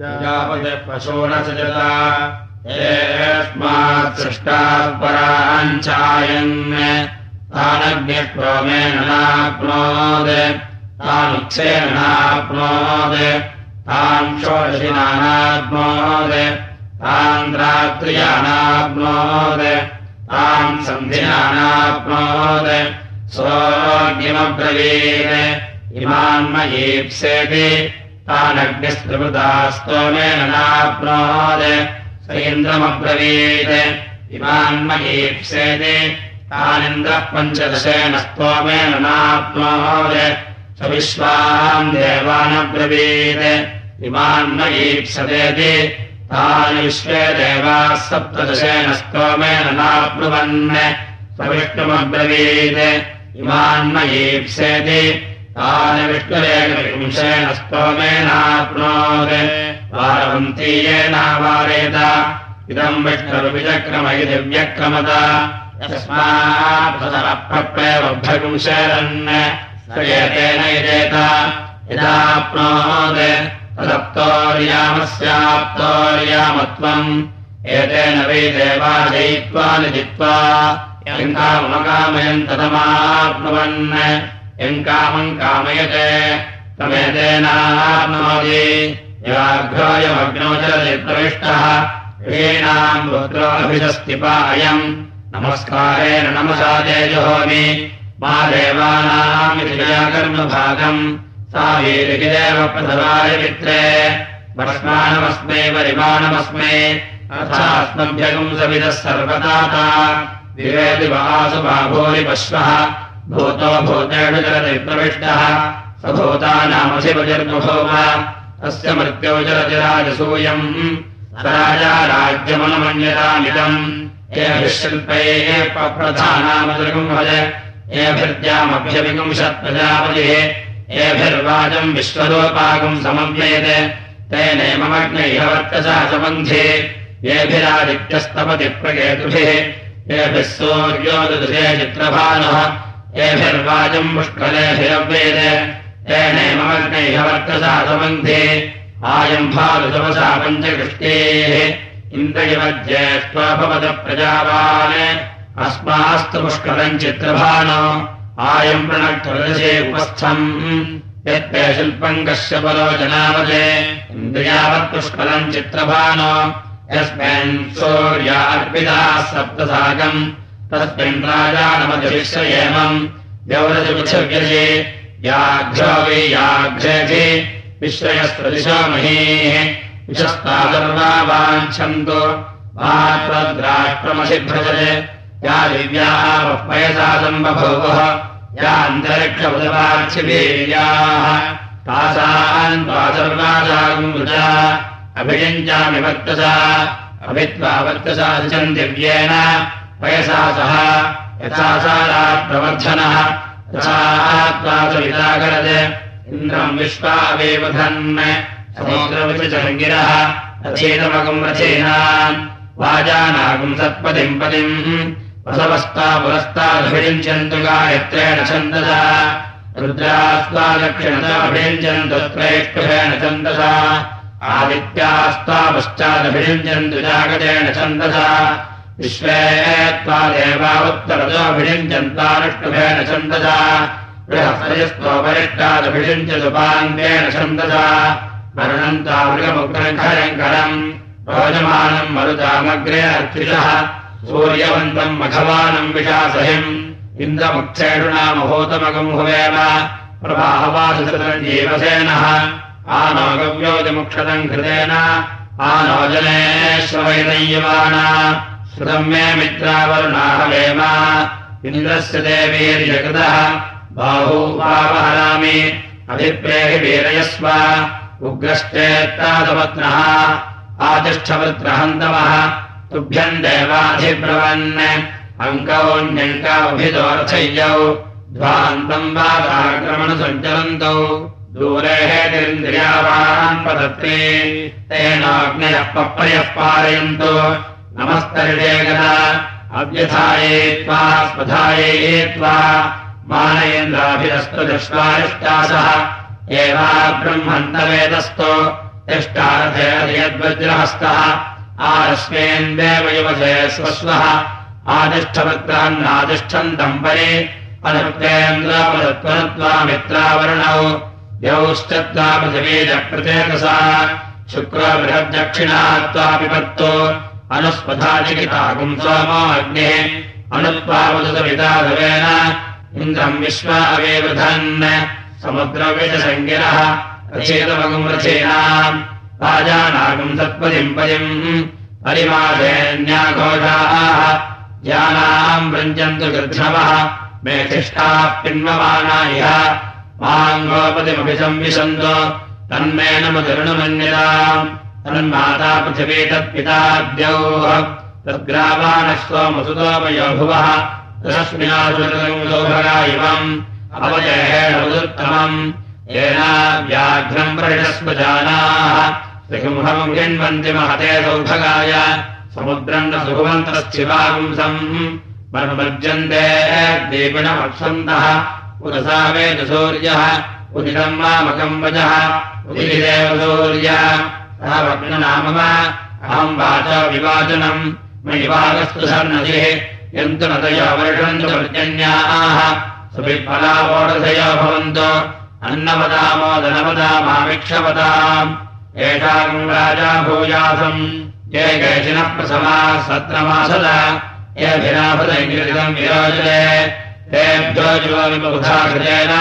पशो न सजता येस्मात् सृष्टात् पराञ्चायन् तानग्निक्रोमेण नाप्नोत्। तानुत्सेन नाप्नोत्। तान् षोडशिनानाप्नोत् तान् रात्र्यानाप्नोत् तान् सन्धिनानाप्नोत् सोऽग्निमब्रवीत्। इमान्मयीप्सेति तानग्निस्त्रिवृता स्तोमेन नाप्नोत्। स इन्द्रमब्रवीत्। इमान्मयीप्सेति तानिन्द्रः पञ्चदशेन स्तोमेन नाप्नोत्। स विश्वाम् देवानब्रवीत्। इमान्मयीप्सतेति तानि विश्वे देवाः सप्तदशेन स्तोमेन नाप्नुवन्। स विष्णुमब्रवीत् इमान्मयीप्सेति तानि विष्णुरेकविंशेन स्तोमेनाप्नोत् वारवन्तीयेनावारेत इदम् विष्णुर्विचक्रम इति व्यक्रमत यस्मात्प्रप्रेवभ्रगुंशेरन् स एतेन यजेत। यदाप्नोत् तदप्तोर्यामस्याप्तोर्यामत्वम् एतेन वै देवा जयित्वा निजित्वा यङ्कामकामयम् तदमाप्नुवन् यम् कामम् कामयते। तमेतेनाप्नोति याघ्रोऽयमग्नौ चलति प्रविष्टः। हीणाम् रुद्रोऽभिधस्तिपा अयम् नमस्कारेण नमसा तेजहोमि मा देवानामिति कर्मभागम् सा वीरिदेव प्रथमाय मित्रे वर्ष्माणमस्मै परिमाणमस्मै। अथास्मभ्यगम् सविदः सर्वदाता। विवेदि वासु बाभूरि पश्वः भूतो भूतेषु चलति प्रविष्टः। स भूतानामधिपतिर्बभूव तस्य मृत्यो चलति राजसूयम् राजा राज्यमनुमन्यतामिदम्। एभिः शिल्पैः प्रधानामदृगम् भज एभिर्द्यामभ्यविपुंशत्प्रजापतिः एभिर्वाजम् तेनैममग्नैः वर्चसा सम्बन्धे येभिरादित्यस्तपति प्रकेतुभिः। येभिः सूर्योदृशे चित्रभानः येभिर्वाजम् पुष्कलेभिरव्येते तेनैममग्नैः वर्चसा सम्बन्धे आयम् भालुतमसा पञ्चकृष्टेः। इन्द्रयव ज्येष्ठा भवत प्रजावान्। अस्मास्तु पुष्करम् चित्रभानो। आयम् प्रणक्तदशे उपस्थम्। यत्ते शिल्पम् कश्यपलो जनावते इन्द्रियावत् पुष्करम् चित्रभानो। यस्मिन् सूर्या अर्पिताः सप्तसाकम् तस्मिन् राजानमधिविश्रयेमम् व्यवरजपृथिव्यजे याघ्रो वै याघ्रेधि विश्रयस्त्रदिशो महीः विशस्ता सर्वा वाञ्छन्तु मात्रद्राष्ट्रमसिभ्रजते या दिव्याः पयसा सम्बभूवः। या अन्तरिक्षमुदवार्चिवीर्याः तासाम् त्वा सर्वासागम् वृजा। अभियुञ्जामि वर्तसा अभित्वा वर्तसा दिशम् दिव्येन पयसा सह यथा सा प्रवर्धनः तथा सविताकरत् इन्द्रम् समुद्रविचरङ्गिरः रथेतमकम् रथेनाम् वाजानागम् सत्पदिम् पदिम् वसवस्ता पुरस्तादभिषिञ्चन्तु गायत्रेण छन्दसा रुद्रास्त्वा दक्षिणताभिषिञ्चन्तु त्रैष्ठुभेन छन्दसा आदित्यास्त्वा पश्चादभिषिञ्चन्तु जागतेन छन्दसा विश्वे त्वा देवावुत्तरतोऽभिषिञ्चन्तानुष्टुभेन छन्दसा। बृहस्पतिस्त्वपरिष्टादभिषिञ्चतु पाङ्गेण छन्दसा। वर्णन्ता मृगमुग्रङ्करम् रोजमानम् मरुतामग्रे अर्चिषः। सूर्यवन्तम् मघवानम् विशासहिम् इन्द्रमुक्षेषुणामभूतमगम् हुवेम प्रभाहवासुतम् जीवसेनः आनो गव्योतिमुक्षतम् कृतेन आनो जनेश्वैनय्यमाना श्रुतम् मे मित्रावरुणाहवेम इन्द्रस्य देवीर्यकृतः। बाहूपावहरामि अभिप्रेहि वीरयस्व। उग्रश्चेत्तादपत्नः। आतिष्ठवृत्रहन्तवः तुभ्यम् देवाधिब्रवन्। ध्वान्तम् वादाक्रमणसञ्चलन्तौ दूरे हेतिरिन्द्रियावान् पदत्ते तेनाग्नयः पप्रयः पारयन्तु नमस्तरिडेगदा अव्यथाये त्वा स्पधाये त्वा। मानयेन्द्राभिरस्तु दश्वारिष्टासः एवा ब्रह्मन्तवेदस्तो। यद्वज्रहस्तः आरस्मेन्देव युवसे स्वस्वः। आदिष्ठवत्रान्नादिष्ठन्तम् परे अनुक्तेन्द्रापदत्वनत्वामित्रावरणौ द्यौश्चत्वा पृथिवीजप्रचेतसा। शुक्रो बृहद्दक्षिणा त्वापि पत्तो अनुस्पथाचिकिताकुम् सोमो अग्निः इन्द्रम् विश्व अवेवधन् समुद्रविषसङ्गिरः रचेतमगुम् रचेनाम् राजानागम् सत्पदिम् पदिम् परिमाधेन्याघोषाः ज्ञानाम् वृञ्जन्तु गृध्रवः मेधिष्ठाः पिन्वमाना इह माङ्गोपतिमपि संविशन्तो तन्मेन मुदरुणमन्यताम् तन्माता पृथिवी तत्पिताद्यौः तद्ग्रावाणः सोमसुतोमयो भुवः। तस्मिनासुरसौभगा इवम् अवजहेणमुदुत्तमम् येन व्याघ्रम् हिण्वन्ति महते सौभगाय। समुद्रम् न सुभवन्तश्चिवागुंसम् मर्मर्जन्ते दीपिणमप्सन्तः उदसा वेद सूर्यः। उदितम् मामकम् वजः उदिदेव सूर्य नाम अहम् वाच मयिवागस्तु सन्नदिः यन्तु नदयो वर्षन्तु पर्जन्याः सुविफलावोढधयो भवन्तु। अन्नवदामोदनवदामामिक्षवदाम् एषाम् राजा भूयासम् ये केचिनः प्रसमाः सत्रमासद येभिनाभदैङ्गिरितम् विरोचते तेभ्यो युवविबुधा कृतेन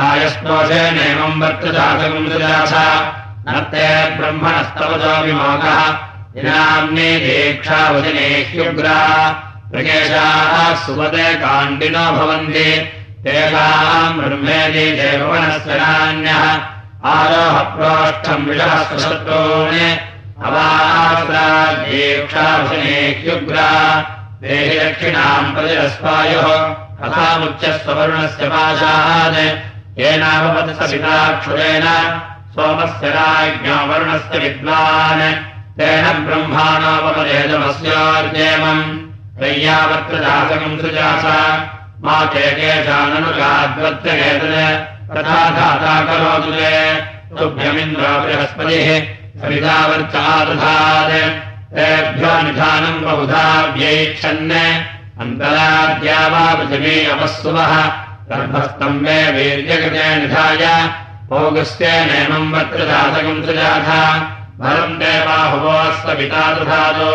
रायस्तोषेणेमम् वर्तदासकम् सुजास नर्ते ब्रह्मणस्तवतो विमोकः दिनाम्ने दीक्षावचने ह्युग्रा प्रकेशाः सुपदे काण्डिनो भवन्ति। तेषाम् ब्रह्मेति देववनस्य नान्यः आरोहप्रोष्ठम् विषः सुशत्रून् अवादीक्षावचने ह्युग्रा देहि दक्षिणाम् प्रतिरस्वायुः कथामुच्चस्वरुणस्य पाशात् येनाभवत् सपिताक्षुरेण सोमस्य राज्ञो वरुणस्य विद्वान्। तेन ब्रह्माणोपमदेशमस्योर्जेमम् तय्यावत्रदासकम् सृजास। मा करोतु ते। तुभ्यमिन्द्रो बृहस्पतिः। सवितावर्चादधात् तेभ्यो निधानम् बहुधा व्यैच्छन् अन्तराद्या वा पृथिवी अपःसुवः गर्भस्तम्बे वीर्यकृते निधाय भोगस्येनेमम् वत्रदासकम् सृजाथ भरम् देवाहुवोऽस्त पिता दधातु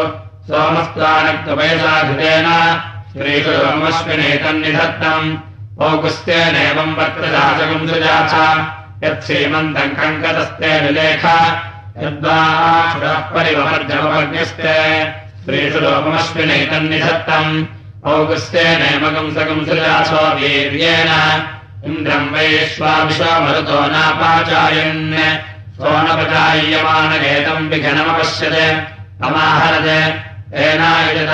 सोमस्त्वानक्तवयसाघृतेन श्रीगुरुमश्विनेतन्निधत्तम् भोगस्येनेमम् वत्रदासकम् सृजाथ यत्सीमन्तम् कङ्कतस्ते निलेख यद्वाः परिवमर्जमवर्ग्यस्ते श्रीषु सृजासो वीर्येण इन्द्रम् वैश्वाविश्वमरुतो नापाचायन्। सोनपचाय्यमानगेतम् विघनमपश्यत्। अमाहरत् तेनायुजत।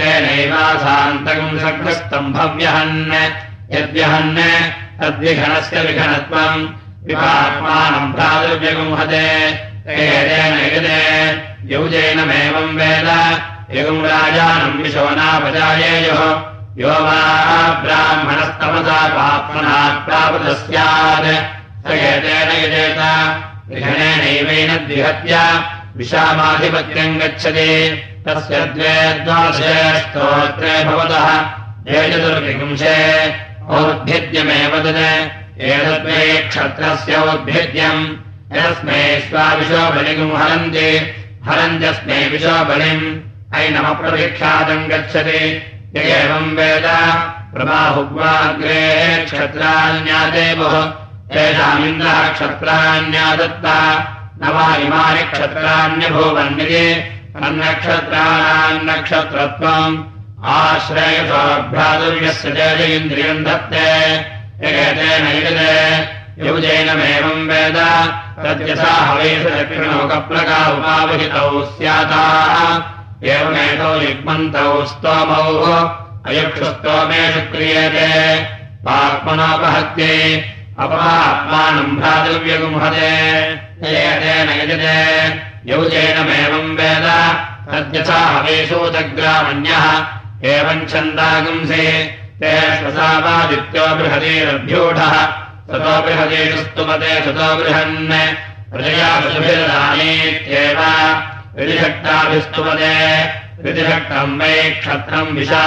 तेनैवासान्तकम् सग्रस्तम् भव्यहन्। यद्यहन् तद्विघनस्य विघनत्वम्। विपात्मानम् प्रादुर्व्यगुंहते तेन युजते। यौजैनमेवम् वेद यगुम् राजानम् विशोनापजायेयुः यो वा ब्राह्मणस्तमसा पाप्मना प्रापृतः स्यात् स एतेन यजेत। विघनेनैवेन द्विहत्य। विशामाधिपत्यम् गच्छति। तस्य द्वे द्वादशे स्तोत्रे भवतः। ये औद्भिद्यमेव तत्। एतद्वै क्षत्रस्य औद्भिद्यम् यस्मै स्वाविशो बलिगुम् हरन्ति। हरन्त्यस्मै विशो बलिम् ऐनमप्रभिक्षादम् गच्छति। य एवम् वेद। प्रबाहुग्वाग्रे क्षत्राण्यादेवः तेषामिन्द्रः क्षत्राण्यादत्ता न वा इमानि क्षत्राण्यभूवन्निति तन्नक्षत्राणाम् नक्षत्रत्वम् आश्रयसोऽभ्रादुर्यस्य तेज इन्द्रियम् धत्ते यगेतेन युजते। युजेनमेवम् वेद। तद्यथा हवेषु दक्षिणोकप्रका उपावहितौ स्याताः एवमेतौ युग्मन्तौ स्तोमौ अयुक्षुस्तोमेषु क्रियते पाप्मनोपहत्ये अपमात्मानम् भ्रातव्यगुंहते। येतेन यजते। यौजेनमेवम् वेद। तद्यथा हवेशोदग्रामण्यः एवम् छन्दागुंसे ते श्वसावादित्यो बृहतीरभ्यूढः ततो बृहतीषु स्तुमते ततो बृहन्। प्रजया पशुभिरदानीत्येव विधिशक्ताभिस्तुपदे विधिशक्तम् वै क्षत्रम् विशा।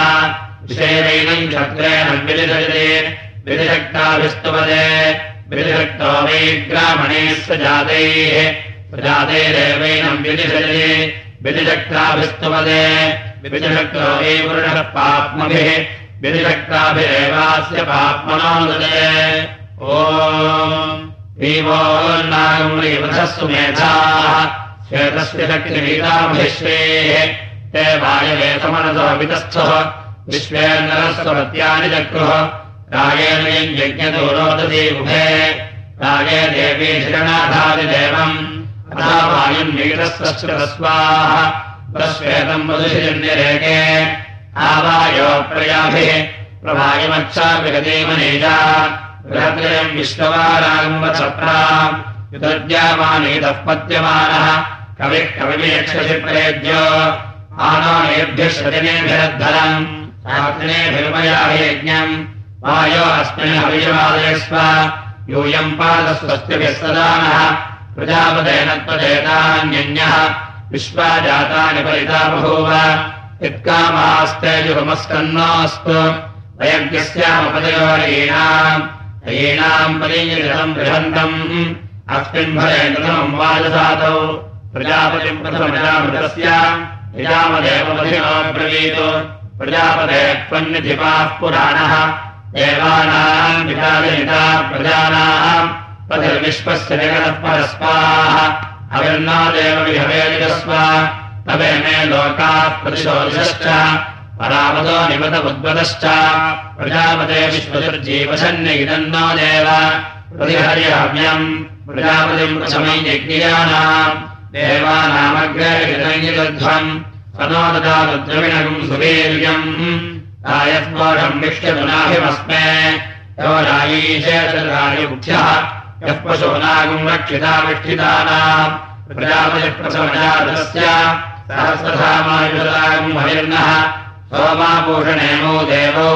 विषेदैनम् क्षत्रेण विधिषयते विधिशक्ताभिस्तुपदे विधिशक्तो वै ग्रामणेश्व जातैः। प्रजातैरेवैनम् विधिषयते विधिशक्ताभिस्तुपदे विधिशक्तो वै पुरुषः पाप्मभिः। ीवोन्नागम्रीवधस्तु मेधाः श्वेतस्य शक्तिमीतामहिश्वेः ते वायवेतमनसो वितस्थः। विश्वेन्द्रस्वत्यानि चक्रुः रागेण यज्ञतो रोदति उभे। रागे देवी शरणाधादिदेवम् वायुन्मीतस्वश्रतस्वाः प्रश्वेतम् मधुशिजन्यरेके आवायो प्रयाभिः। प्रभायमच्छाभिगतिमनेजा बृहत्रयम् विश्ववारागम्बसप्रा युतद्यामानेतः पद्यमानः कविः शजनेभिरद्धरम् शास्त्रेभिर्मयाभियज्ञम् वायो अस्मिन् हविषवादयस्व यूयम् पादस्वस्तिभिः सदानः। प्रजापदेन त्वदेतान्यन्यः विश्वा जातानि परिता बभूव। यत्कामास्ते जुगमस्कन्नास्तु वयज्ञस्यामपदयोरीणाम्। ीणाम् परीयम् बृहन्तम्। अस्मिन् भरे प्रथमम् वाजसातौ प्रजापतिम् प्रथमजामृतस्य। यजामदेवमधिनोऽब्रवीत् प्रजापते त्वन्निधिपाः पुराणः। देवानाम् पिताविनिता प्रजानाम् पथिर्विश्वस्य जगतः परस्पाः। हविर्नादेव विहवेजस्व तवे मे लोकाः प्रतिशोधश्च परापदो निवत उद्वदश्च। प्रजापते विश्वसुर्जीवसन्निदन्नो देव। प्रतिहर्यहव्यम् प्रजापतिम् प्रथमै यज्ञानाम् देवानामग्रध्वम् ददाद्रविणकम् सुवीर्यम्। रायस्पोषम् विष्यतुनाभिमस्मे यो रायीशेषरायुभ्यः यः पशूनागम् रक्षिता विष्ठितानाम्। प्रजापतिप्रथमजातस्य सहस्रधामायुषदागम् हरिर्नः। सोमाभूषणेमो देवौ।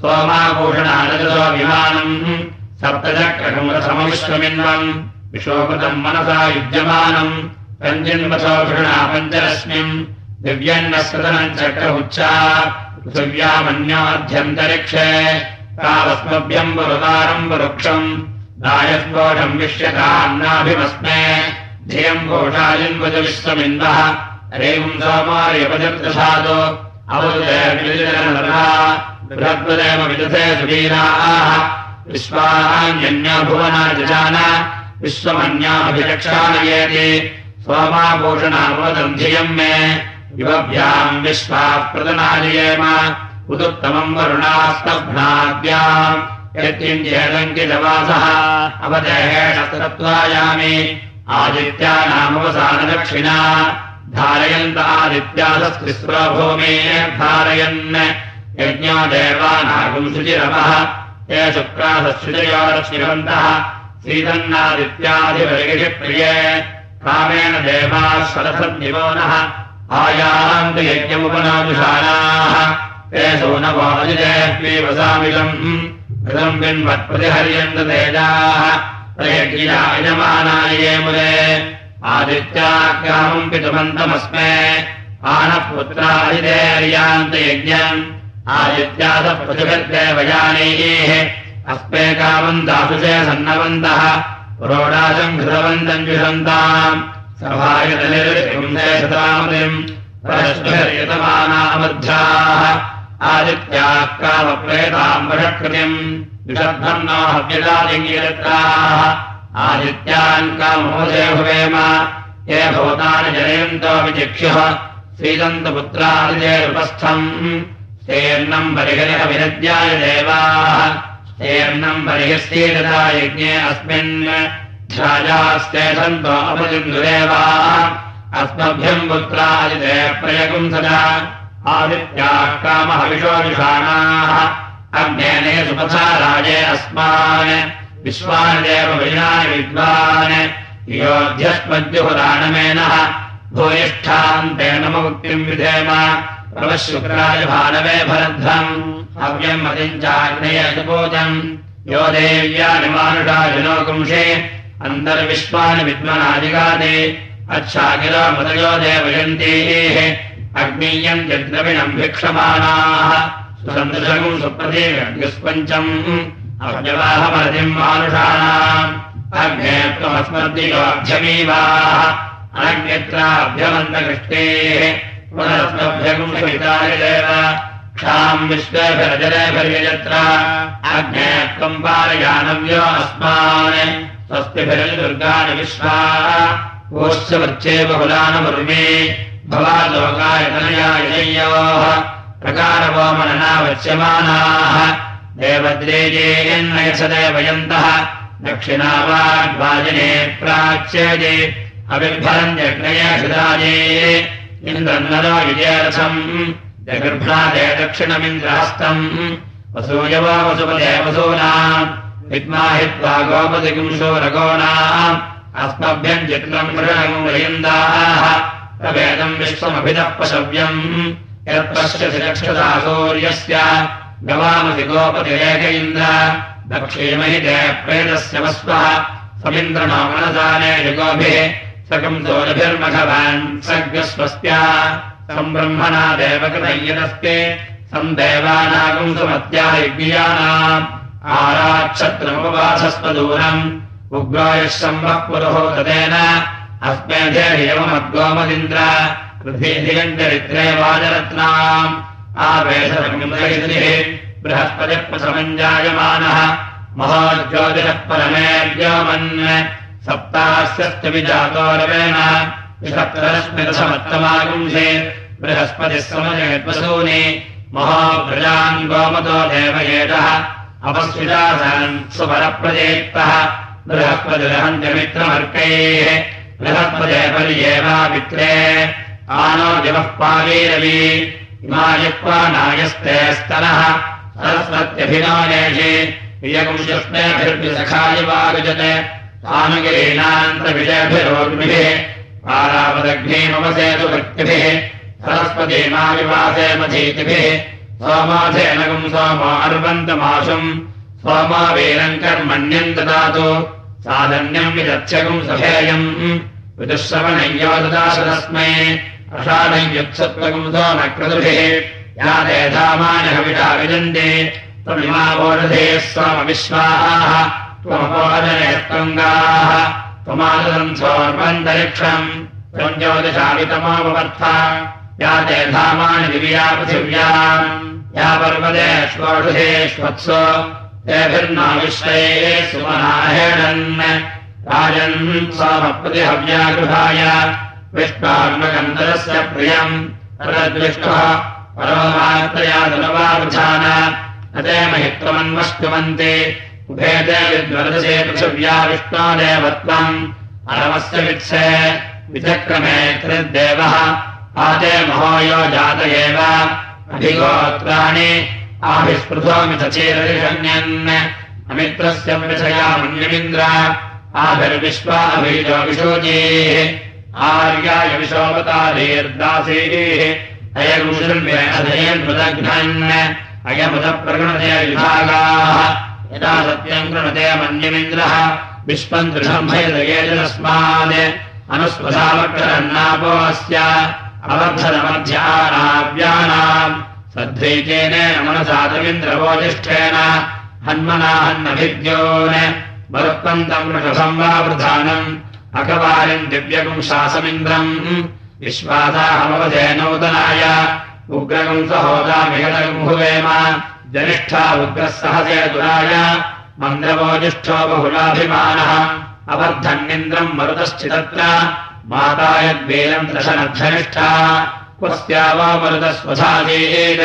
सोमाभूषणानजसो विमानम् सप्तचक्रसमविश्वमिन्वम् विशोकृतम् मनसा युज्यमानम् रञ्जिन्वसो घृणा पञ्चरश्मिम् दिव्यन्नस्कृतनम् चक्रमुच्चा। पृथिव्यामन्याध्यन्तरिक्षे। तावस्मभ्यम् पुरुदारम् पुरुक्षम् दायस्पोढम् विष्यतान्नाभिमस्मे धियम् घोषाजिन्वज विश्वमिन्दः। रेवम् सोमार्यपजर्दधातो अवदुदेविदनरः बृहद्वदेव विदधे सुवीराः। विश्वान्यन्या भुवना जजान विश्वमन्याभिरक्षायेति सोमाभूषणावदन्धियम् मे। युवभ्याम् विश्वाः प्रदनालयेम उदुत्तमम् वरुणास्तभ्नाद्याम् यत्किञ्चेदङ्कितवासः। अवदेहेण तत्त्वायामि आदित्यानामवसानदक्षिणा धारयन्त आदित्यासस्तिस्रो धारयन्। यज्ञो देवानागम् शुचिरवः ये शुक्रासशुचयोरश्रिवन्तः श्रीतन्नादित्याधिपरिगिषिप्रिये कामेण देवाः सरसद्यो नः। आयान्ति यज्ञमुपनादुषाणाः। ते सूनवाजिदेऽप्येवसामिलम् ऋतम् बिन्वत्प्रतिहर्यन्त तेजाः। प्रयज्ञायमानाय मुदे आदित्याग्रामम् पितुमन्तमस्मे। आनः अस्मे कामम् दासुषे सन्नवन्तः। पुरोडाशम् विशन्ताम् सभायतनिर्विंशतामतिम् परस्परियतमानामध्याः आदित्याः कामप्रेताम् आदित्यान् कामोदे भवेम ये भवतानि जनयन्तोऽपि चिक्ष्युः श्रीदन्तपुत्रादिदेरुपस्थम् स्तेर्णम् परिहरिह विनद्याय देवाः स्तेर्णम् परिहस्येतदा यज्ञे अस्मिन् ध्यायास्ते सन्तो अपजिन्दुदेवाः अस्मभ्यम् पुत्रादिते प्रयगुम् सदा। आदित्याः कामहविषोविषाणाः अग्नेने सुपथा राजे अस्मान्। विश्वानदेव विनानि विद्वान्। योऽध्यस्मद्युहुदानमेनः भूयिष्ठान्तेन मुक्तिम् विधेम। प्रवः शुक्राय भानवे भरध्रम् हव्यम् मतिञ्चाग्नेय सुपूजम् यो देव्यानिमानुषाजिनो पुंषे अन्तर्विश्वानि विद्मनादिगादे अच्छाकिलो मदयो देवयन्तीः। अग्नीयम् यद्रविणम् भिक्षमाणाः। सुसन्दृशगुम् सुप्रदेव्यग्निस्पञ्चम् अव्यवाहमतिम् मानुषाणाम्। अग्ने त्वमस्मद्दियोऽभ्यमीवाः अनग्नित्राभ्यमन्तकृष्टेः। पुनरस्मभ्यगुंसविताय देव क्षाम् विश्वेभिरजरेभिर्यत्र अग्ने त्वम् पालयानव्यो अस्मान्। स्वस्तिभिर्दुर्गाणि विश्वा। बहुलानमुर्मे भवालोकाय तनयाययोः प्रकारवो मननावच्यमानाः देवद्रेजेयन्नयसदेवयन्तः दक्षिणावाग्वाजने प्राच्यजे अविर्भरन्यग्नयषिदाजे जगर्भ्रादे दक्षिणमिन्द्रहस्तम् वसूयवो वसुपदे वसूनाम् विद्माहित्वा गोपतिगुंशोरगोणाम् अस्मभ्यम् चित्रम् मृगमुरयन्दाः तवेदम् विश्वमभितः पशव्यम् यत्पश्यसि रक्षसा सूर्यस्य। गवामसि गोपतिरेक इन्द्र दक्षिणमहिते प्रेतस्य वस्वः। समिन्द्रणो मनसाने युगोभिः देवकृतय्यदस्ते सम् देवानागम् सुमत्या यज्ञानाम् आराक्षत्रमुपवासस्वदूरम् उग्रायः सम्भः पुरुहो तदेन अस्मेधेयमद्गोमदिन्द्र पृथ्वीधिगम् चरित्रे वाजरत्नाम्। आवेशमिन्द्रयिः बृहस्पतिप्रसमञ्जायमानः। महाज्योतिषः परमेर्योमन् रवेण विषप्तरश्मिरसमत्तमागुंसे बृहस्पतिः समजयद्वसूनि महाभ्रजान् गोमतो देवयेतः अपस्वितासान् सुपरप्रजेक्तः बृहस्पतिरहन्त्यमित्रमर्कैः बृहस्पते पित्रे आनो दिवः पावीरवी इमायक्वा नायस्ते स्तनः सरस्वत्यभिनायेषि प्रियकुंशस्मेभिर्विसखायवागजते आनुगिरीणान्तविजयभिरोग्मिभिः पारावदग्नीमवसेतु भक्तिभिः सरस्वतीमाविवासे मधीतिभिः सोमाधेनगम् सोमो अर्वन्तमाशुम् सोमा वीरम् कर्मण्यम् ददातु साधन्यम् विदच्छगुम् सभेयम् विदुःश्रवणय्यो ददातु तस्मै अषाढयुत्सत्त्वगम् सोमक्रतुभिः या ते धामानहविषा विजन्ते त्वमिमावोषधेः सोमविश्वाः त्वमपोदने त्वङ्गाः त्वमादन्तोर्वन्तरिक्षम् त्वम् ज्योतिषावितमोपवर्थ या ते धामानि दिव्या पृथिव्याम् या तेभिर्ना विश्वे सुमनाहेणन् राजन् सोमप्रतिहव्यागृहाय विष्णात्मकन्दरस्य प्रियम् परोमात्रया धनवावृधान न ते महित्वमन्वष्टुमन्ति उभेते विद्वरदसे पृथिव्या विष्णोदेवत्वम् अरमस्य वित्से विचक्रमे त्रिदेवः आते महोयो जात एव अभिगोत्राणि आभिस्पृथोमिथ चेररिषण्यन्। अमित्रस्य विषया मन्यमिन्द्र। आभिर्विश्वा अभिजो विशोचीः। आर्याय विशोपतारीर्दासीः अयगुषन्मृदघ्नन् अयमुदप्रगृणते विभागाः यदा सत्यम् कृणते मन्यमिन्द्रः विश्वम् दृढम्भयदयेतस्मात् अनुस्पदावक्षरन्नापोऽस्य अवर्धनमध्यानाव्यानाम्। सद्वैतेन मनसातमिन्द्रवोजिष्ठेन हन्मना हन्नभिद्योन्। मरुत्पन्तम् वृषभम् वा वृधानम्। अकवारिम् दिव्यगुम् शासमिन्द्रम्। विश्वासाहमवधे नूतनाय। उग्रगम् सहोदामिगतगम् भुवेम जनिष्ठा उग्रः दुराय मन्द्रवोजिष्ठो बहुलाभिमानः अवर्धन्निन्द्रम् मरुतश्चिदत्र माता यद्वीरम् दशनद्धनिष्ठा क्वस्या वा मरुतस्वधादेन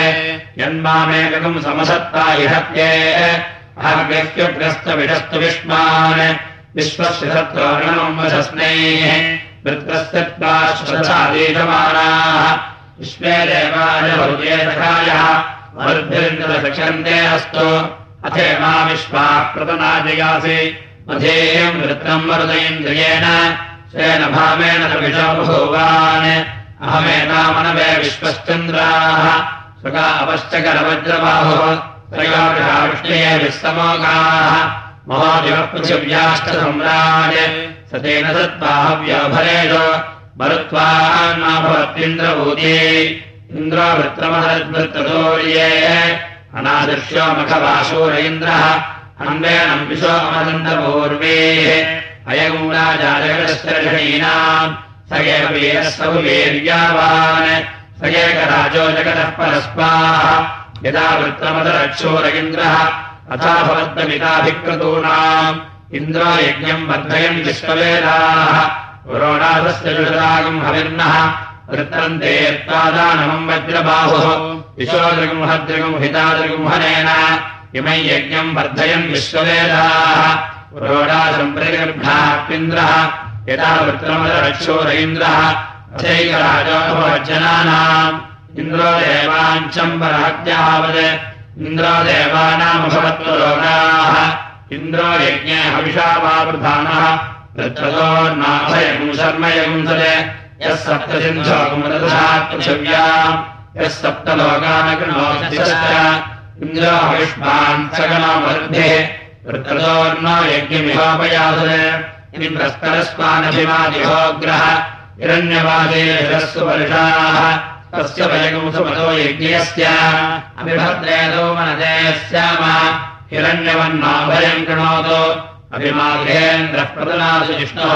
यन्मामेकम् समसत्ता इहत्ये अहग्रस्त्यग्रस्तविडस्तु विष्मान् विश्वस्य सत्रोणम् वशस्नेः वृत्रस्य त्वाश्वसादेशमानाः विश्वे देवायः मरुद्भिर्न्दशक्षन्ते अस्तु। अथे मा विश्वाः प्रतनाजयासि मधेयम् वृत्रम् वरुदयेन्द्रियेण स्वेन भावेन। अहमेतामनवे विश्वश्चन्द्राः। स्वका अपश्चकरवज्रबाहुः त्रयोविषाविष्णये विस्तमोगाः महादिवः पृथिव्याष्टसम्राज स तेन सत्त्वाहव्यभरेष मरुत्वान्नाभवत्विन्द्रभूते इन्द्रावृत्रमहद्वृत्तदोर्ये अनादृश्यो मखवाशूर इन्द्रः अन्वेणम् विशोमदन्तपूर्वेः अयगुम् राजाजगतश्चरषणीनाम् स एव वीरः सौवीर्यावान् स एकराजो जगतः परस्पाः। यदा वृत्तमदरक्षोर इन्द्रः अथा भवद्मिताभिक्रतूनाम् इन्द्रो यज्ञम् वर्धयन् विश्ववेदाः। पुरोणाथस्य जुषदागम् हविर्नः वृत्तन्ते त्वादानमम् वज्रबाहुः। विशोदृगुंहद्रिगुम् हितादृगुंहनेन इमै यज्ञम् वर्धयन् विश्ववेदाः। यदा वृत्तमदरक्षोर इन्द्रः अथैकराजोभवज्जनानाम् इन्द्रो यज्ञे हविषावावृधानः तत्ततोर्नाभयगुम् शर्मयगुंसरे यः सप्तसिन्धोगुमदधात्पृथिव्याम् यः सप्तलोकानगणोश्च इन्द्रो हविष्मान् सगणोमर्भिः वृत्ततोर्नो यज्ञमिहोपयासरे इन्द्रस्तरस्मानभिमादिहोग्रह हिरण्यवादे हिरस्सु वर्षाः तस्य वयगुंसुमतो यज्ञस्य अभिभद्रेदो मनदे स्याम हिरण्यवन्नाभयम् कृणोतु। अभिमाघेन्द्रः प्रदनासु जिष्णुः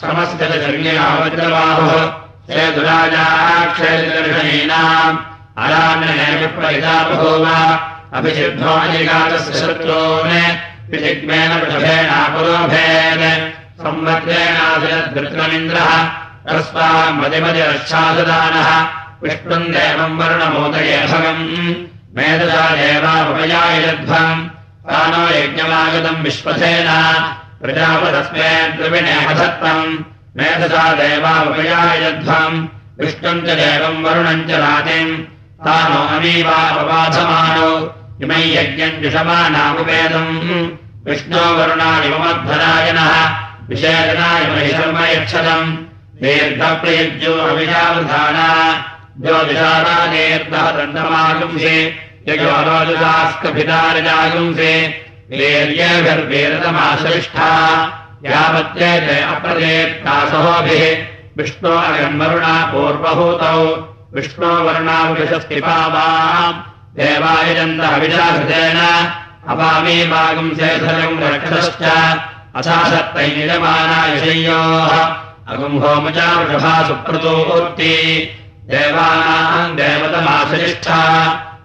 शर्यवज्रबाहुः हे दुराजाः क्षेत्रदर्शनीनाम् अरान्यविप्रहिता बभूव अभिषिद्धोऽनिगातस्य शत्रून्। विजिग्मेन वृषभेणापुरोभेन् संवत्रेणाधिरद्धृत्रमिन्द्रः तस्मामतिमतिरच्छाददानः विष्णुम् देवम् वर्णमोदये भगम् मेधसा देवापयायध्वम् तानो यज्ञमागतम् विश्वसेन प्रजापदस्मे द्रविणेहधत्तम् मेधसा देवापयायध्वम् विष्णुम् च देवम् वरुणम् च अमीवापबाधमानो इमै यज्ञम् जुषमानामुपेदम् विष्णो वरुणानिमध्वरायणः विशेषणाय महि शर्म यच्छतम् दीर्घप्रयुज्यो अभिजावधाना ज्योतिषादानेर्दः दण्डमागुंसे यजोरोजुदास्कभिदारजागुंसे वीर्यभिर्वीरतमासरिष्ठा यावत्ये ते अप्रदेत्तासहोभिः विष्णो अगन्वरुणा पूर्वभूतौ। विष्णो वर्णाविषस्तिपावाम् देवायजन्तः अपामी वागुंसेधरम् रक्षश्च अथासत्तैनिजमानायशय्योः अगुम्भोमचा वृषभा सुप्रतोक्ति देवानाम् देवतमासरिष्ठा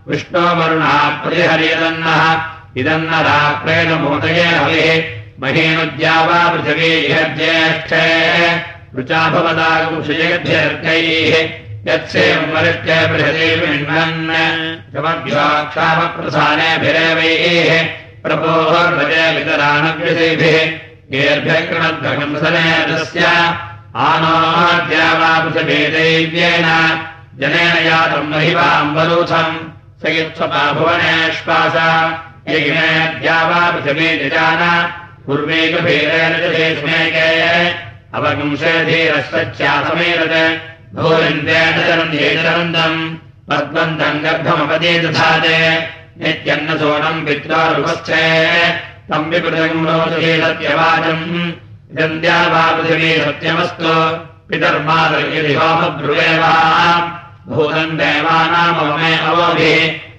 विष्णो वरुणा प्रतिहर्यदन्नः इदन्न रात्रेण मोदये हविः महीनुद्यावा पृथिवी इह ज्येष्ठे रुचा भवदागुंशयगभ्यर्कैः यत्सेवम् वरिष्ठे बृहदेविण्वन् शमभ्योक्षामप्रसानेभिरेवैः प्रपोर्भजे वितराणव्यसेभिः गेर्भ्यकृणध्वंसनेतस्य आनोद्यावापृथभेदैव्येन जनेन यातम् महिवाम्बरूथम्। स यत्स्वपा यज्ञेद्यावापृथिवे जजान। पूर्वेकभेदेन च शेष्मेके अवगुंसेधीरश्चासमेरत् भूरिन्देन चरन्ध्येचरन्दम् पद्मन्तम् गर्भमपदे नित्यन्नसोनम् पित्रोरुपस्थे तम् विपृतम् रोचये सत्यवाचम्। वा पृथिवी सत्यमस्तु। पितर्मादर्यदि होमब्रुवेवा भूतम् देवानामवमे अवोभिः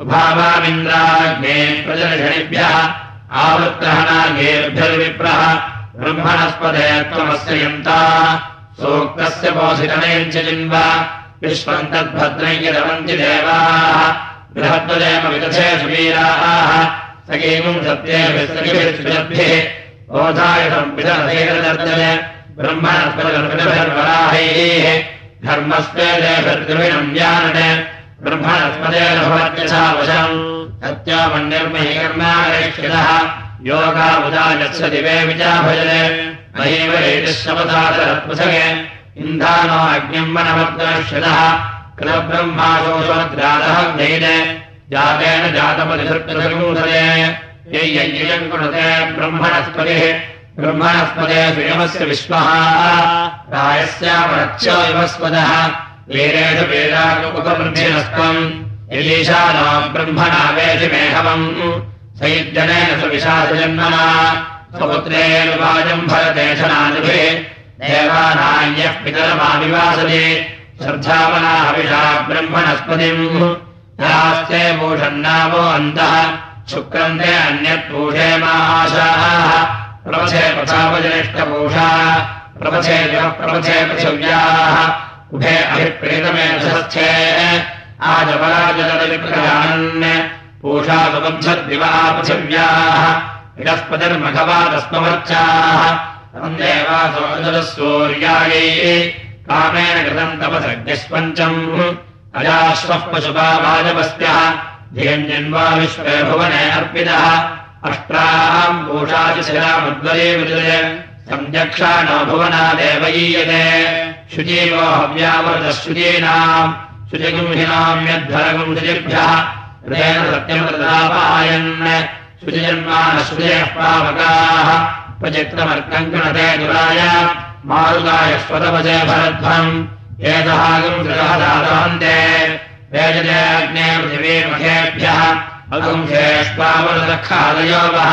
उभावामिन्द्राग्ने प्रजर्षणिभ्यः आवृत्तहनागेभ्यर्विप्रः ब्रह्मणस्पदे त्वमस्य यन्ता। सूक्तस्य जिन्व विश्वम् तद्भद्रय्यरवन्ति देवाः। बृहद्वदेव विदधे सुवीराः सत्येभिः ब्रह्मणस्पदेशम् सत्यामन्यर्महिकर्मारेक्षितः योगाबुधा यस्य दिवे विचाभजने मयैव एतिश्रमदातरत्पृथगे इन्धानो अग्निम् कृतब्रह्माशोषोद्रातः ज्ञैन जातेन जातपतिधृत्पृथगूतये यय्ययम् कुणते ब्रह्मणस्पतिः। ब्रह्मणस्पदे सुयमस्य विश्वः। रायस्यामरच्यो विवस्पदः वीरेषु वेदानुपवृद्धिरस्त्वम् यदीशानो ब्रह्मणावेशि मेहवम् सयुज्जनेन सुविशासजन्मना स्वपुत्रेऽनुवाजम् भरदेशनादिभिः देवानान्यः पितरमाविवासति श्रद्धावना हविषा ब्रह्मणस्पतिम्। यास्ते भूषन्नावो अन्तः। शुक्रन्ते अन्यत्पूषे माशाः प्रवचे प्रतापजनिष्ठपूषा प्रवचे प्रवचे पृथिव्याः उभे अभिप्रेतमे दशस्थे आजपराजदविप्रजानन् पूषा सुलब्धद्विवा पृथिव्याः इडस्पतिर्मघवादस्मवर्चाः तम् देवासोदरसूर्यायै कामेन कृतम् तपसर्गस्पञ्चम् अजाश्वः पशुपावाजपस्त्यः धेन्यन्वा विश्वे भुवने अर्पितः अष्टाम् पूषादिशिलामुद्वये विजय। सञ्जक्षा नो भुवना देवयीयते शुचीवो हव्यावृतश्रुतीनाम् शुचिगुंहिनाम् यद्धरगुम् शुचिभ्यः हृदयेन सत्यमृतापायन् शुचिजन्मानश्रुतयः पावकाः। प्रचित्रमर्कम् गणते दुराय मारुताय स्वतवचे भरध्वम् एतहागम् दृढः दादवन्ते वेजते अग्ने पृथिवीर्मखेभ्यः अगुंशेष्वावृतखादयो वः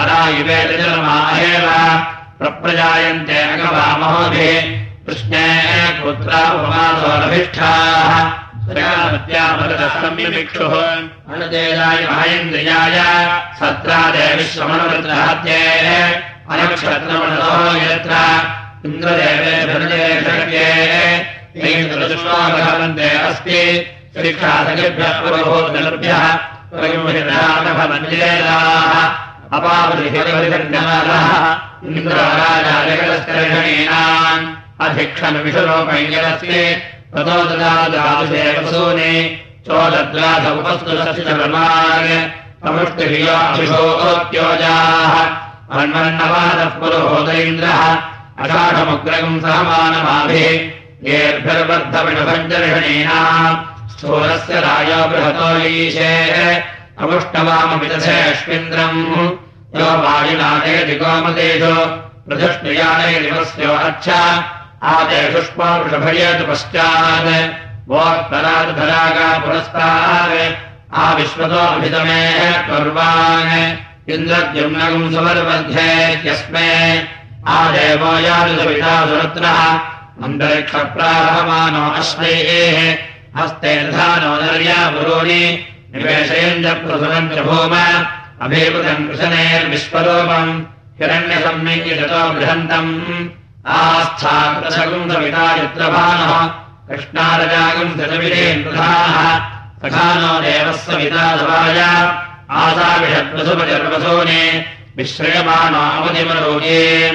अरा इमे जलमा एव प्रप्रजायन्ते अगवामहोभिः कृष्णे पुत्रा उपमासोरभिष्ठाः सम्यमिक्षुः अनुदेयाय महेन्द्रियाय सत्रादे विश्वमनुवृत्रहत्ये अनक्षत्रमणो यत्र इन्द्रदेवे भरदेशक्ये भवन्ते अस्ति शिक्षासकेभ्यः पुरोहोदलभ्यः प्रयुहिरामभवन्येलाः उपस्तुतश्चरमान् प्रमुष्टिभियोऽभिषोत्योजाः मन्वन्नवादः पुरोहोदैन्द्रः अषाढमुग्रगम् सहमानमाभिः येर्भिर्वर्धविषभञ्जर्षणीनाम् स्थूलस्य रायो बृहतो ईशेः अमुष्टवामविदधेष्विन्द्रम् यो वायुनादेति गोमतेषु प्रधुष्णुयानैरिवस्यो अच्छ आदेशुष्पावृषभयेतु पश्चात्। वोत्तराधरागा पुरस्तात् आविश्वतोऽभितमेः कर्वान्। इन्द्रद्युम्नगम् सुवर्मध्ये आदेवो यादुसविता सुरत्रः। अन्तरिक्षप्रारहमानो अश्वैः। हस्ते धानो नर्या पुरोणि निवेशयम् च प्रसुरम् च भूम अभिवृतम् कृशनेर्विश्वरूपम्। हिरण्यसम्यङ्गितो बृहन्तम्। आस्थाकृतसगुम् सविता यत्रभानः। कृष्णारजागम् सजविरेन्द्रधाः सखानो देवः सविता सवाय आसाविषद्वसुपजर्वसूनि। विश्रयमाणावधिमरोगे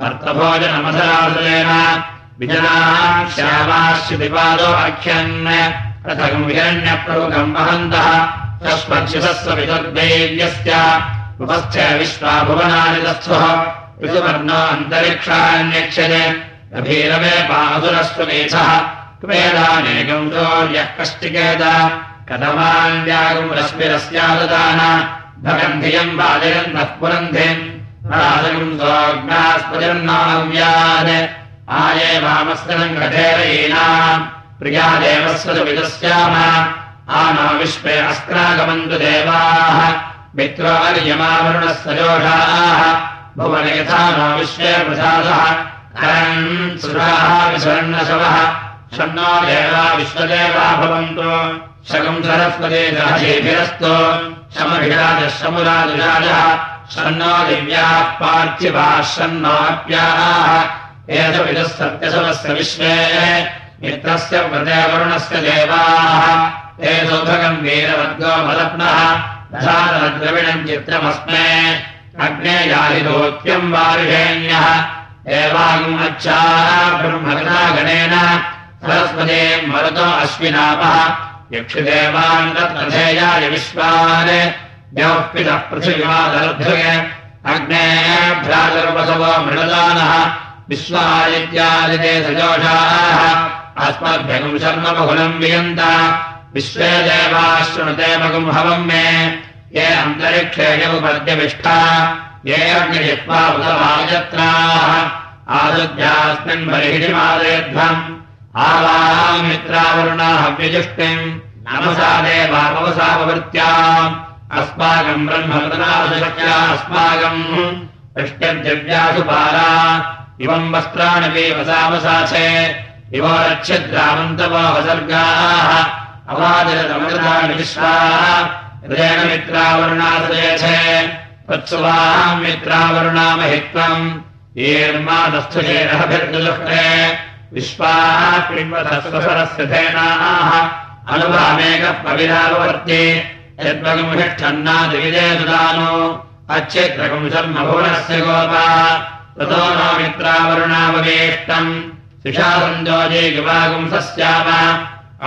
भर्तभोजनमसरासुलेन। विजनाः श्यामाश्रिपादो आख्यन् रथगम् हिरण्यप्रमुखम् वहन्तः तस्मक्षिसस्व विदुर्दैव्यस्य उपस्थ विश्वा भुवनानि तस्थः ऋतुवर्णो अन्तरिक्षान्यक्षते अभीरवे पासुरस्वमेधः क्वेदानेकम् चोर्यः कष्टिकेत कथमान्यागम् रश्मिरस्याददान भगन्धियम् वाजयन्तः पुरन्धिम् आये वामस्तनम् कठेरयीनाम् प्रिया देवस्वविदस्याम आनो विश्वे अस्त्रागमन्तु देवाः। मित्रोर्यमावरुणः सजोषाः भुवन यथा नो विश्वे प्रसादः। सुराः देवा विश्वदेवा भवन्तु। शकम् सरस्वते सहजेभिरस्तु शमभिराजः शमुराजुराजः। षण्णो दिव्याः पार्थिवाः षण्णोऽप्याः एतविदः सत्यशवस्य विश्वे मित्रस्य व्रते वरुणस्य देवाः। ते सौभगम् वीरवर्गो मदप्नः। द्रविणम् चित्रमस्मे। अग्ने याहितोत्यम् वारुषेण्यः एवागम् अच्छाः ब्रह्मगता गणेन। सरस्वते मरुतो अश्विनामः यक्षिदेवान् तत्कथेयाय विश्वान्। द्यौः पितः पृथिवीमादर्भृग अग्नेभ्राजर्वसवो मृडदानः विश्वादित्यादिते सजोषाः अस्मद्भ्यगुम् शर्म बहुलम् मगुम् हवम् मे। ये अन्तरिक्षे यमुपद्यविष्ठा। ये बर्हिमादयध्वम् आवामित्रावरुणाः व्यजुष्टिम् नमसा देवापवसापवृत्त्याम् अस्माकम् ब्रह्मकृतनाशक्त्या अस्माकम्। पृष्ट्यद्यव्यासु पारा। इमम् वस्त्राणि वसावसाचे इवो रक्षद्रामन्तवसर्गाः अवादिरतमृतानि विश्वाः हृदयेन मित्रावरुणासयेछे तत्सुवाहम् मित्रावरुणामहित्वम् येर्मादस्थुचेरभिर्दुलुक्ते विश्वाः दुदानो अच्छेत्रगुम् शर्मभुवनस्य गोपा ततो नो मित्रावरुणाववेष्टम् शिषासञ्जोजे गिवागुंसस्याम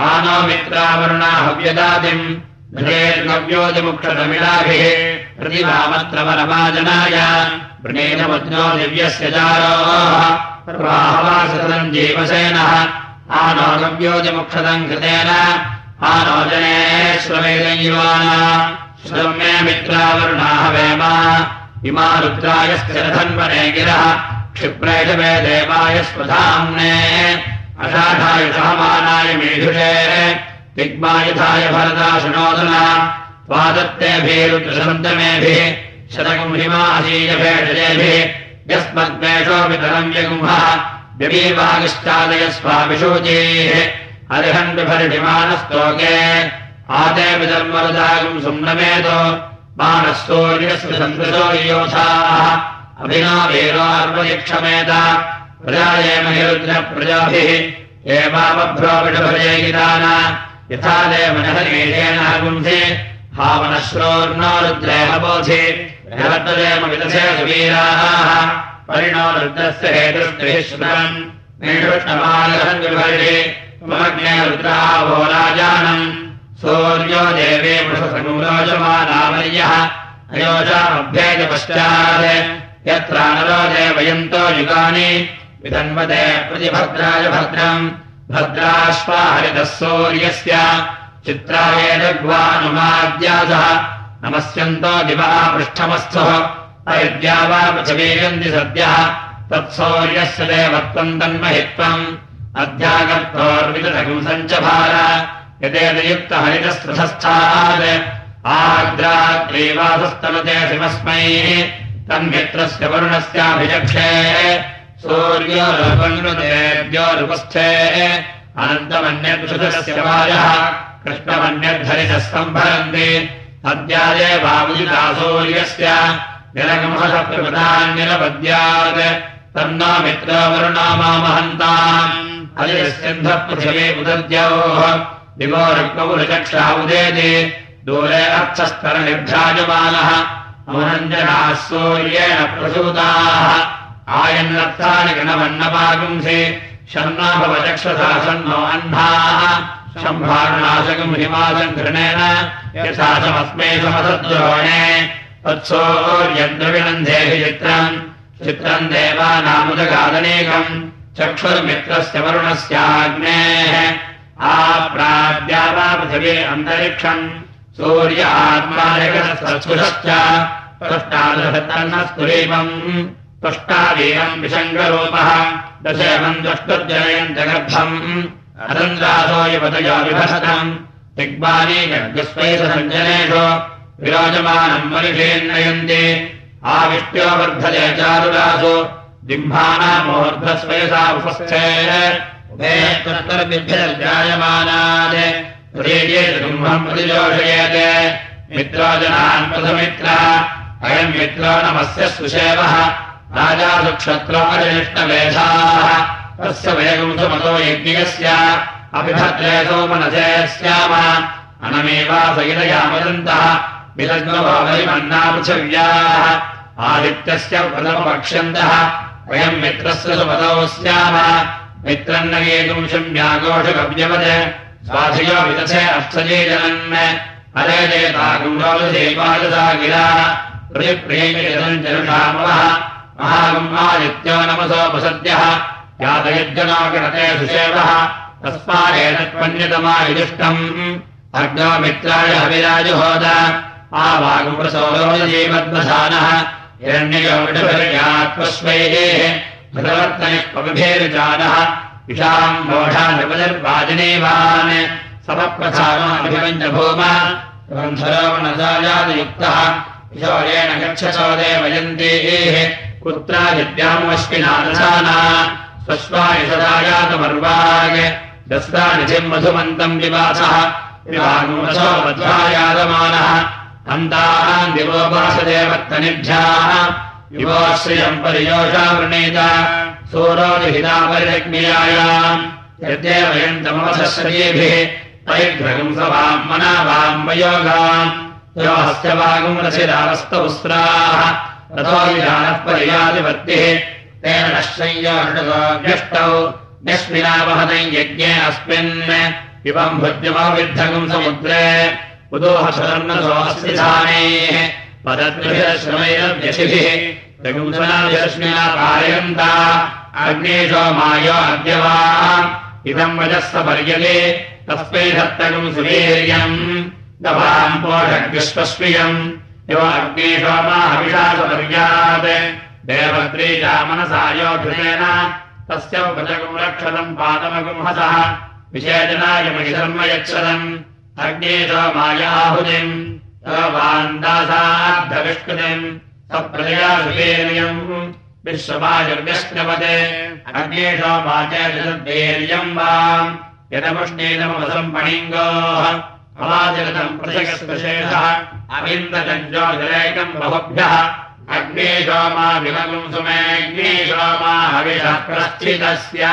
आनो मित्रावरुणा हव्यदादिम् घृतेर्गव्योतिमुक्षतमिलाभिः प्रतिभामत्रवरमाजनाय वृणेनमज्ञो दिव्यस्य जारोः। प्रवाहवासतम् जीवसेनः। आनो गव्योतिमुक्षतम् कृतेन आनो युवाना। मित्रावरुणाः इमा रुद्रायस्य रथन्वने गिरः। क्षिप्रेष मे देवाय स्वधाम्ने अषाढाय सहमानाय मेधुषे, दिग्मायुधाय भरता शृणोदना त्वादत्तेभिरुद्रसन्तमेभिः शतकम् हिमासीयभेषजेभिः यस्मद्वेषोऽपितरम् व्यगुंहः व्यवीवागिष्टादय स्वाभिषूचीः अर्हन् बिभर्षिमानस्तोके आते विधर्मरदागम् सुम्नमेतो मानः सूर्यस्य सन्दृशो अभिना वीरोर्वयक्षमेत प्रजायेमहिरुद्रप्रजाभिः एवामभ्रोविषभजयगिदान यथा देवनहरीषेण गुंसि हावनश्रोर्नो रुद्रेह बोधि। जगत्तदेम विदधे सुवीराः परिणो रुद्रस्य हेतुष्टिः श्रुतम्। निष्टमानहन् विभर्षि ममज्ञे रुद्रावो राजानम् सूर्यो देवे वृषसङ्गोचमानामर्यः अयोजामभ्येज पश्चात् यत्रानरो देवयन्तो युगानि विधन्वते प्रतिभद्राय भद्रम् भद्राश्वा हरितः सूर्यस्य चित्राय जग्वानुमाद्यासः नमस्यन्तो दिवः पृष्ठमस्थः अविद्या वा पृथिवीयन्ति सद्यः तत्सौर्यस्य देवत्वम् तन्महित्वम् अध्यागर्तोर्विदधगम् सञ्चभार यदेदयुक्तहरितस्पृशस्थात् आग्राग्रीवासस्तलते शिवस्मै तन्मित्रस्य वरुणस्याभिचक्षे। अनन्तमन्यद्षुतस्य वायः कृष्णमन्यद्धरितः सम्भरन्ति हरिस्यन्धः पृथिवी उदद्योः। दिवो रुक्मपुरचक्षा उदेति। दूरे अर्थस्तरनिर्भ्राजमानः मनञ्जनाः सूर्येण प्रसूताः शम्भारुणाशकम् हिमासम् घृणेन यथासमस्मै समसद्रोणे तत्सोर्यद्रविनन्देहि चित्रम्। चित्रम् देवानामुदगादनेकम्। चक्षुर्मित्रस्य वरुणस्याग्नेः। आप्राद्या वा पृथिवी अन्तरिक्षम् सूर्य तुष्टावीरम् विशङ्गरूपः। दशमम् द्रष्टुर्जनयम् जगर्भम् अनन्दासो युवतयो विभस्तम्। दिग्बाली गर्गस्वैसञ्जनेषु विराजमानम् मनुषेन्नयन्ति। आविष्ट्यो वर्धते चारुरासु दिम्भानामोर्ध्वस्वयसा उपस्थे। जायमानात् ब्रह्मम् प्रतिजोषयेत्। मित्रोजनान् प्रथमित्र। अयम् मित्रो नमस्य सुषेवः। राजा तस्य वेगुंसमतो यज्ञस्य अभिभद्रे सोमनसे स्याम। वदन्तः विलग्नभावैमन्ना पृथिव्याः। आदित्यस्य प्रथमपक्ष्यन्तः वयम् मित्रस्य सुपदौ स्याम। मित्रम् न येतुम् शम्याघोषगव्यवत् स्वाधियो विदथे अस्थजीजनन् अरे चेताकुण्डोलदेवाददागिरा प्रियप्रियमिदञ्जनुषामवः महागम्मादित्यो नमसोपसद्यः यातयज्जनो सुषेवः तस्मादेतत्पन्यतमा युजुष्टम् अग्नो मित्राय हविराजुहोद। आवागुप्रसोदोजीवद्वसानः हिरण्ययो विडभिर्यात्मस्वैः ग्रन्थरोमणसायादयुक्तः किशोरेण गच्छसो देवयन्तीः। कुत्रादिद्यामश्विनादशाना स्वश्वायसदायातमर्वाग दस्रानिधिम् मधुमन्तम् विवासः। अन्तान् दिवोपासदेवत्तनिभ्याः। युवोश्रियम् परियोषा वृणीत सूरोहितापरिलग्मीयायाम् यद्देव वयम् तमवसस्वतीभिः परिग्रहम् सवाम् मनावाम् वयोगाम् यो हस्य वागम् तेन नश्चय्योष्टौ न्यस्मिनावहनम् यज्ञे अस्मिन् इवम् भुज्यमविद्धगम् समुद्रे उदोहसुरन्नसोऽस्तिधानेः पदद्भिः श्रमैरव्यशिभिः जगुंसनाभिरश्मिना पारयन्ता अग्नेशो मायो अद्यवा। इदम् वजस्व पर्यते तस्मै धत्तगम् सुवीर्यम्। यो अग्नेशो मा अविशासपर्यात् देवद्रीजा मनसा यो घृतेन तस्य उपजगम् रक्षतम् पादमगुंहसः विषेचनाय महिधर्म यच्छदम्। अग्नेशो मायाहुतिम् वान्दासार्धविष्कृतिम् सप्रजया सुवीर्यम् वाचर्यम् वा। यदमुष्णीनमवसम् पणिङ्गोः अवाचरतम् प्रजगस्पशेषः अविन्दजञ्जोजलैकम् बहुभ्यः अग्नेशो मा विमगुम् सुमेऽग्नेशो मा हविषः प्रस्थितस्य